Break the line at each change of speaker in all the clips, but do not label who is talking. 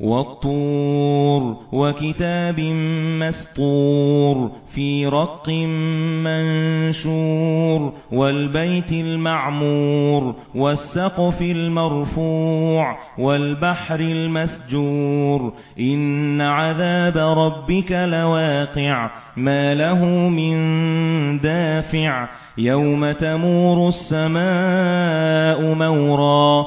والطور وكتاب مسطور في رق منشور والبيت المعمور والسقف المرفوع والبحر المسجور إن عذاب ربك لواقع ما له من دافع يَوْمَ تَمُورُ السَّمَاءُ مَوْرًا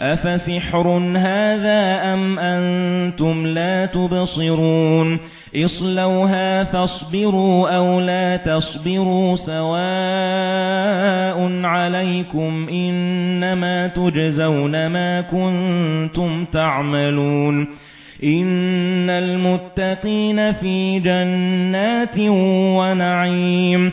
أَفَسِحْرٌ هَذَا أَمْ أَنْتُمْ لَا تُبْصِرُونَ اصْلَوْهَا فَاصْبِرُوا أَوْ لَا تَصْبِرُوا سَوَاءٌ عَلَيْكُمْ إِنَّمَا تُجْزَوْنَ مَا كُنتُمْ تَعْمَلُونَ إِنَّ الْمُتَّقِينَ فِي جَنَّاتٍ وَنَعِيمٍ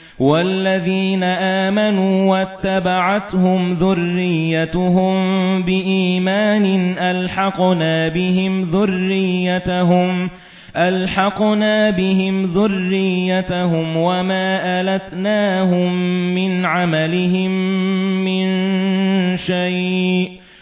وَالَّذِينَ آمَنُوا وَاتَّبَعَتْهُمْ ذُرِّيَّتُهُم بِإِيمَانٍ أَلْحَقْنَا بِهِمْ ذُرِّيَّتَهُمْ أَلْحَقْنَا بِهِمْ ذُرِّيَّتَهُمْ وَمَا أَلَتْنَاهُم مِّنْ عَمَلِهِم مِّن شَيْءٍ.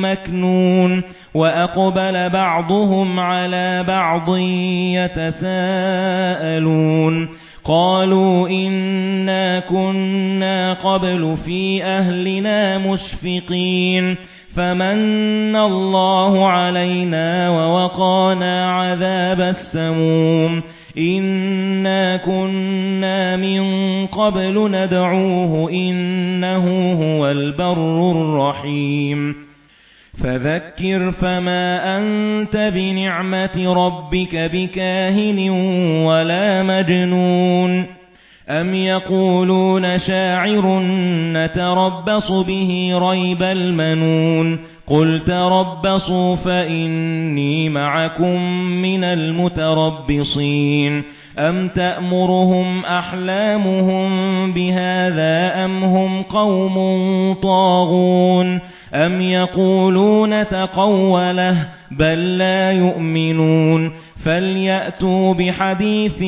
مَّكْنُونٌ وَأَقْبَلَ بَعْضُهُمْ عَلَى بَعْضٍ يَتَسَاءَلُونَ قَالُوا إِنَّا كُنَّا قَبْلُ فِي أَهْلِنَا مُشْفِقِينَ فَمَنَّ اللَّهُ عَلَيْنَا وَوَقَانَا عَذَابَ السَّمُومِ إِنَّا كُنَّا مِن قَبْلُ نَدْعُوهُ إِنَّهُ هُوَ الْبَرُّ الرَّحِيمُ فَذَكِّرْ فَمَا أَنْتَ بِنِعْمَةِ رَبِّكَ بِكَاهِنٍ وَلَا مَجْنُونٍ أَمْ يَقُولُونَ شَاعِرٌ نَتَرَبَّصُ بِهِ رَيْبَ الْمَنُونِ قُلْ تَرَبَّصُوا فَإِنِّي مَعَكُمْ مِنَ الْمُتَرَبِّصِينَ أَمْ تَأْمُرُهُمْ أَحْلَامُهُمْ بِهَذَا أَمْ هُمْ قَوْمٌ طَاغُونَ أَمْ يَقُولُونَ تَقَوَّلَهُ بَل لَّا يُؤْمِنُونَ فَلْيَأْتُوا بِحَدِيثٍ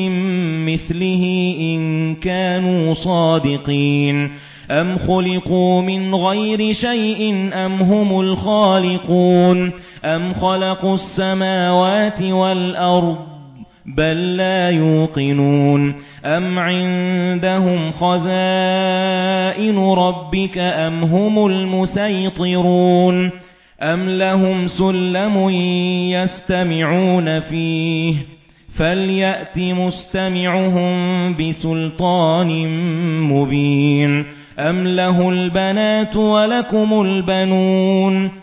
مِثْلِهِ إِن كَانُوا صَادِقِينَ أَمْ خُلِقُوا مِنْ غَيْرِ شَيْءٍ أَمْ هُمُ الْخَالِقُونَ أَمْ خَلَقُوا السَّمَاوَاتِ وَالْأَرْضَ بَل لَّا يُوقِنُونَ. أَمْ عِندَهُمْ خَزَائِنُ رَبِّكَ أَمْ هُمُ الْمُسَيْطِرُونَ؟ أَمْ لَهُمْ سُلَّمٌ يَسْتَمِعُونَ فِيهِ؟ فَلْيَأْتِ مُسْتَمِعُهُم بِسُلْطَانٍ مُبِينٍ. أَمْ لَهُ الْبَنَاتُ وَلَكُمُ الْبَنُونَ؟